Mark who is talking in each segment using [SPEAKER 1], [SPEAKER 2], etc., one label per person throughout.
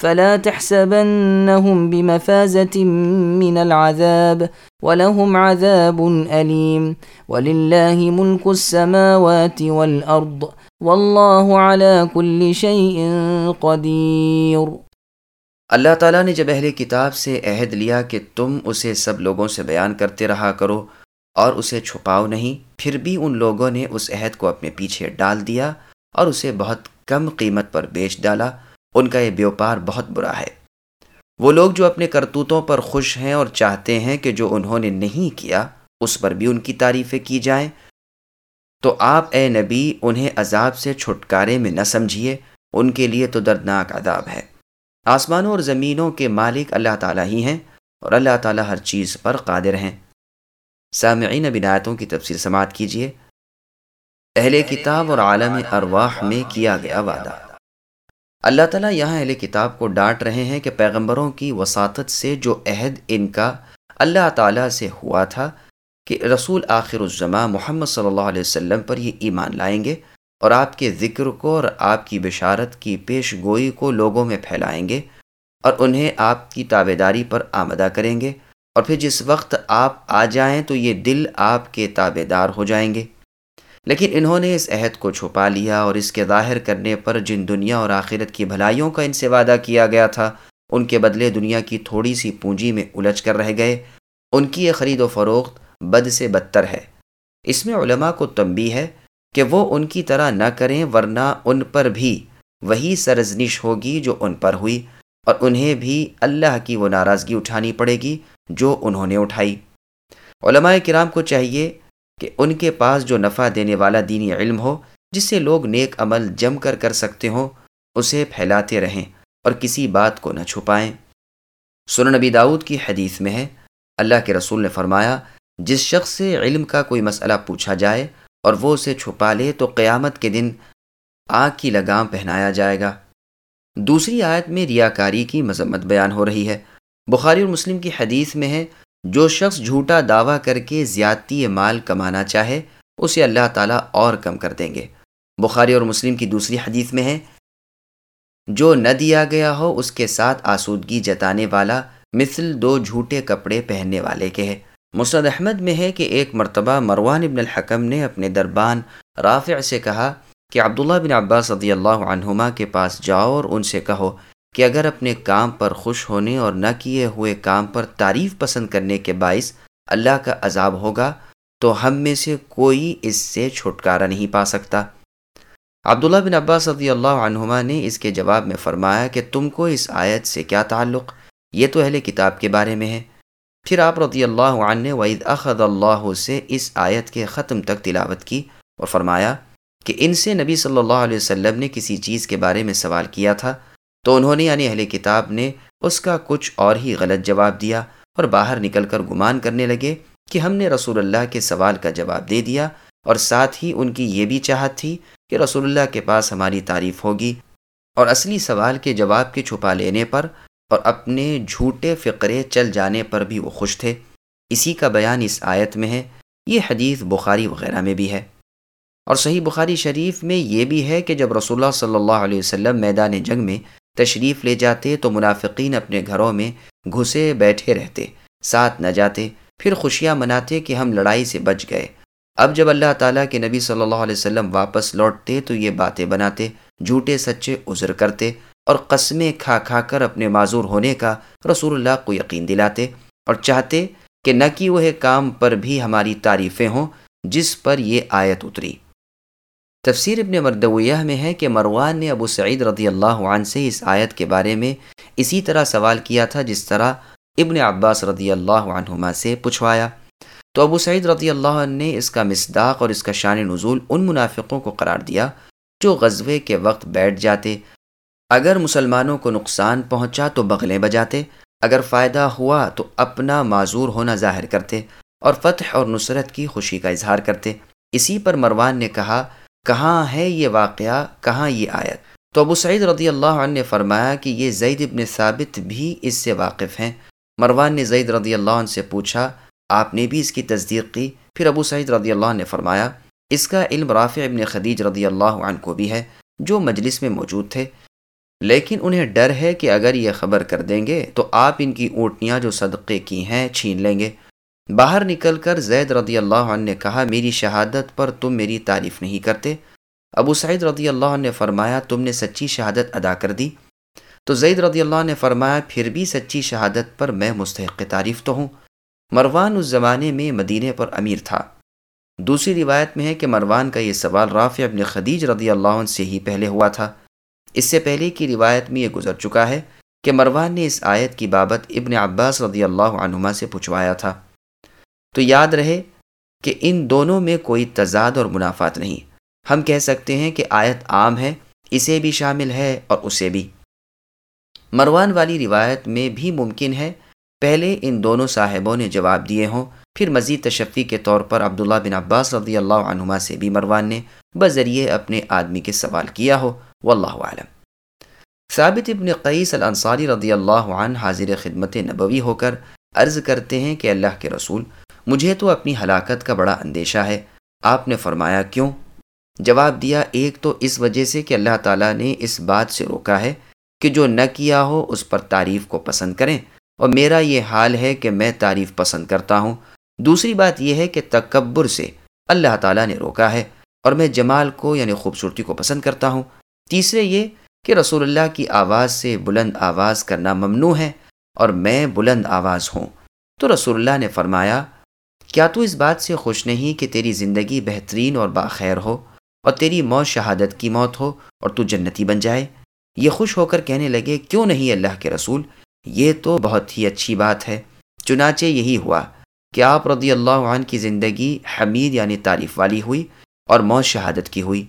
[SPEAKER 1] فلا تحسبنهم بمفازة من العذاب ولهم عذاب أليم ولله ملك السماوات والأرض والله على كل شيء قدير.
[SPEAKER 2] اللہ تعالیٰ نے جب اہل کتاب سے عہد لیا کہ تم اسے سب لوگوں سے بیان کرتے رہا کرو اور اسے چھپاؤ نہیں، پھر بھی ان لوگوں نے اس عہد کو اپنے پیچھے ڈال دیا اور اسے بہت کم قیمت پر بیچ ڈالا۔ ان کا یہ بیوپار بہت برا ہے۔ وہ لوگ جو اپنے کرتوتوں پر خوش ہیں اور چاہتے ہیں کہ جو انہوں نے نہیں کیا، اس پر بھی ان کی تعریفیں کی جائیں۔ تو آپ اے نبی، انہیں عذاب سے چھٹکارے میں نہ سمجھیے، ان کے لیے تو دردناک عذاب ہے۔ آسمانوں اور زمینوں کے مالک اللہ تعالیٰ ہی ہیں اور اللہ تعالیٰ ہر چیز پر قادر ہیں۔ سامعین بنایتوں کی تفصیل سماعت کیجیے۔ اہل کتاب اور عالم ارواح میں کیا گیا وعدہ۔ اللہ تعالیٰ یہاں اہل کتاب کو ڈانٹ رہے ہیں کہ پیغمبروں کی وساطت سے جو عہد ان کا اللہ تعالیٰ سے ہوا تھا کہ رسول آخر الزماں محمد صلی اللہ علیہ وسلم پر یہ ایمان لائیں گے اور آپ کے ذکر کو اور آپ کی بشارت کی پیش گوئی کو لوگوں میں پھیلائیں گے اور انہیں آپ کی تابے داری پر آمدہ کریں گے اور پھر جس وقت آپ آ جائیں تو یہ دل آپ کے تابے دار ہو جائیں گے۔ لیکن انہوں نے اس عہد کو چھپا لیا اور اس کے ظاہر کرنے پر جن دنیا اور آخرت کی بھلائیوں کا ان سے وعدہ کیا گیا تھا، ان کے بدلے دنیا کی تھوڑی سی پونجی میں الجھ کر رہ گئے۔ ان کی یہ خرید و فروخت بد سے بدتر ہے۔ اس میں علماء کو تنبی ہے کہ وہ ان کی طرح نہ کریں، ورنہ ان پر بھی وہی سرزنش ہوگی جو ان پر ہوئی اور انہیں بھی اللہ کی وہ ناراضگی اٹھانی پڑے گی جو انہوں نے اٹھائی۔ علماء کرام کو چاہیے کہ ان کے پاس جو نفع دینے والا دینی علم ہو جس سے لوگ نیک عمل جم کر کر سکتے ہوں، اسے پھیلاتے رہیں اور کسی بات کو نہ چھپائیں۔ سن نبی داود کی حدیث میں ہے، اللہ کے رسول نے فرمایا، جس شخص سے علم کا کوئی مسئلہ پوچھا جائے اور وہ اسے چھپا لے تو قیامت کے دن آگ کی لگام پہنایا جائے گا۔ دوسری آیت میں ریاکاری کی مذمت بیان ہو رہی ہے۔ بخاری اور مسلم کی حدیث میں ہے جو شخص جھوٹا دعویٰ کر کے زیادتی مال کمانا چاہے، اسے اللہ تعالیٰ اور کم کر دیں گے۔ بخاری اور مسلم کی دوسری حدیث میں ہے، جو نہ دیا گیا ہو، اس کے ساتھ آسودگی جتانے والا مثل دو جھوٹے کپڑے پہننے والے کے ہے۔ مسرد احمد میں ہے کہ ایک مرتبہ مروان ابن الحکم نے اپنے دربان رافع سے کہا کہ عبداللہ بن عباس رضی اللہ عنہما کے پاس جاؤ اور ان سے کہو کہ اگر اپنے کام پر خوش ہونے اور نہ کیے ہوئے کام پر تعریف پسند کرنے کے باعث اللہ کا عذاب ہوگا، تو ہم میں سے کوئی اس سے چھٹکارا نہیں پا سکتا۔ عبداللہ بن عباس رضی اللہ عنہما نے اس کے جواب میں فرمایا کہ تم کو اس آیت سے کیا تعلق؟ یہ تو اہل کتاب کے بارے میں ہے۔ پھر آپ رضی اللہ عنہ نے وعید اخد اللہ سے اس آیت کے ختم تک تلاوت کی اور فرمایا کہ ان سے نبی صلی اللہ علیہ وسلم نے کسی چیز کے بارے میں سوال کیا تھا۔ تو انہوں نے یعنی اہل کتاب نے اس کا کچھ اور ہی غلط جواب دیا اور باہر نکل کر گمان کرنے لگے کہ ہم نے رسول اللہ کے سوال کا جواب دے دیا اور ساتھ ہی ان کی یہ بھی چاہت تھی کہ رسول اللہ کے پاس ہماری تعریف ہوگی اور اصلی سوال کے جواب کے چھپا لینے پر اور اپنے جھوٹے فقرے چل جانے پر بھی وہ خوش تھے۔ اسی کا بیان اس آیت میں ہے۔ یہ حدیث بخاری وغیرہ میں بھی ہے۔ اور صحیح بخاری شریف میں یہ بھی ہے کہ جب رسول اللہ صلی اللہ علیہ وسلم میدان جنگ میں تشریف لے جاتے تو منافقین اپنے گھروں میں گھسے بیٹھے رہتے، ساتھ نہ جاتے، پھر خوشیاں مناتے کہ ہم لڑائی سے بچ گئے۔ اب جب اللہ تعالیٰ کے نبی صلی اللہ علیہ وسلم واپس لوٹتے تو یہ باتیں بناتے، جھوٹے سچے عذر کرتے اور قسمیں کھا کھا کر اپنے معذور ہونے کا رسول اللہ کو یقین دلاتے اور چاہتے کہ نہ کہ وہ کام پر بھی ہماری تعریفیں ہوں جس پر یہ آیت اتری۔ تفسیر ابن مردویہ میں ہے کہ مروان نے ابو سعید رضی اللہ عنہ سے اس آیت کے بارے میں اسی طرح سوال کیا تھا جس طرح ابن عباس رضی اللہ عنہما سے پوچھوایا۔ تو ابو سعید رضی اللہ عنہ نے اس کا مصداق اور اس کا شان نزول ان منافقوں کو قرار دیا جو غزوے کے وقت بیٹھ جاتے۔ اگر مسلمانوں کو نقصان پہنچا تو بغلیں بجاتے، اگر فائدہ ہوا تو اپنا معذور ہونا ظاہر کرتے اور فتح اور نصرت کی خوشی کا اظہار کرتے۔ اسی پر مروان نے کہا کہاں ہے یہ واقعہ؟ کہاں یہ آیت؟ تو ابو سعید رضی اللہ عنہ نے فرمایا کہ یہ زید ابن ثابت بھی اس سے واقف ہیں۔ مروان نے زید رضی اللہ عنہ سے پوچھا، آپ نے بھی اس کی تصدیق کی؟ پھر ابو سعید رضی اللہ عنہ نے فرمایا، اس کا علم رافع ابن خدیج رضی اللہ عنہ کو بھی ہے، جو مجلس میں موجود تھے۔ لیکن انہیں ڈر ہے کہ اگر یہ خبر کر دیں گے تو آپ ان کی اونٹنیاں جو صدقے کی ہیں چھین لیں گے۔ باہر نکل کر زید رضی اللہ عنہ نے کہا، میری شہادت پر تم میری تعریف نہیں کرتے۔ ابو سعید رضی اللہ عنہ نے فرمایا، تم نے سچی شہادت ادا کر دی۔ تو زید رضی اللہ عنہ نے فرمایا، پھر بھی سچی شہادت پر میں مستحق تعریف تو ہوں۔ مروان اس زمانے میں مدینے پر امیر تھا۔ دوسری روایت میں ہے کہ مروان کا یہ سوال رافع ابن خدیج رضی اللہ عنہ سے ہی پہلے ہوا تھا۔ اس سے پہلے کی روایت میں یہ گزر چکا ہے کہ مروان نے اس آیت کی بابت ابن عباس رضی اللہ عنہما سے پوچھوایا تھا۔ تو یاد رہے کہ ان دونوں میں کوئی تضاد اور منافات نہیں۔ ہم کہہ سکتے ہیں کہ آیت عام ہے، اسے بھی شامل ہے اور اسے بھی۔ مروان والی روایت میں بھی ممکن ہے۔ پہلے ان دونوں صاحبوں نے جواب دیے ہوں، پھر مزید تشفی کے طور پر عبداللہ بن عباس رضی اللہ عنہما سے بھی مروان نے بذریعے اپنے آدمی کے سوال کیا ہو۔ واللہ عالم ثابت ابن قیس الانصاری رضی اللہ عنہ حاضر خدمت نبوی ہو کر عرض کرتے ہیں کہ اللہ کے رسول مجھے تو اپنی ہلاکت کا بڑا اندیشہ ہے۔ آپ نے فرمایا، کیوں؟ جواب دیا، ایک تو اس وجہ سے کہ اللہ تعالیٰ نے اس بات سے روکا ہے کہ جو نہ کیا ہو اس پر تعریف کو پسند کریں۔ اور میرا یہ حال ہے کہ میں تعریف پسند کرتا ہوں۔ دوسری بات یہ ہے کہ تکبر سے اللہ تعالیٰ نے روکا ہے اور میں جمال کو یعنی خوبصورتی کو پسند کرتا ہوں۔ تیسرے یہ کہ رسول اللہ کی آواز سے بلند آواز کرنا ممنوع ہے اور میں بلند آواز ہوں۔ تو رسول اللہ نے فرمایا کیا تو اس بات سے خوش نہیں کہ تیری زندگی بہترین اور باخیر ہو اور تیری موت شہادت کی موت ہو اور تو جنتی بن جائے؟ یہ خوش ہو کر کہنے لگے، کیوں نہیں اللہ کے رسول؟ یہ تو بہت ہی اچھی بات ہے۔ چنانچہ یہی ہوا کہ آپ رضی اللہ عنہ کی زندگی حمید یعنی تعریف والی ہوئی اور موت شہادت کی ہوئی۔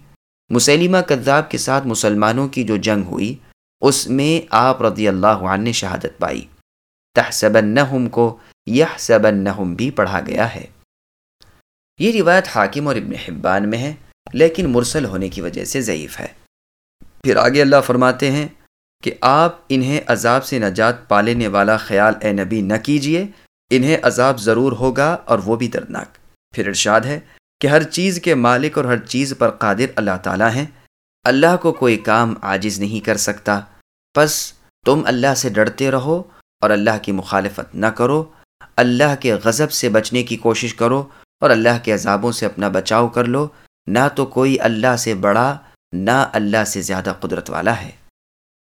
[SPEAKER 2] مسلمہ کذاب کے ساتھ مسلمانوں کی جو جنگ ہوئی، اس میں آپ رضی اللہ عنہ نے شہادت پائی۔ تحسبنہم کو یحسبنہم بھی پڑھا گیا ہے۔ یہ روایت حاکم اور ابن حبان میں ہے، لیکن مرسل ہونے کی وجہ سے ضعیف ہے۔ پھر آگے اللہ فرماتے ہیں کہ آپ انہیں عذاب سے نجات پالنے والا خیال اے نبی نہ کیجیے، انہیں عذاب ضرور ہوگا اور وہ بھی دردناک۔ پھر ارشاد ہے کہ ہر چیز کے مالک اور ہر چیز پر قادر اللہ تعالیٰ ہیں۔ اللہ کو کوئی کام عاجز نہیں کر سکتا۔ پس تم اللہ سے ڈرتے رہو اور اللہ کی مخالفت نہ کرو، اللہ کے غضب سے بچنے کی کوشش کرو اور اللہ کے عذابوں سے اپنا بچاؤ کر لو۔ نہ تو کوئی اللہ سے بڑا، نہ اللہ سے زیادہ قدرت والا ہے۔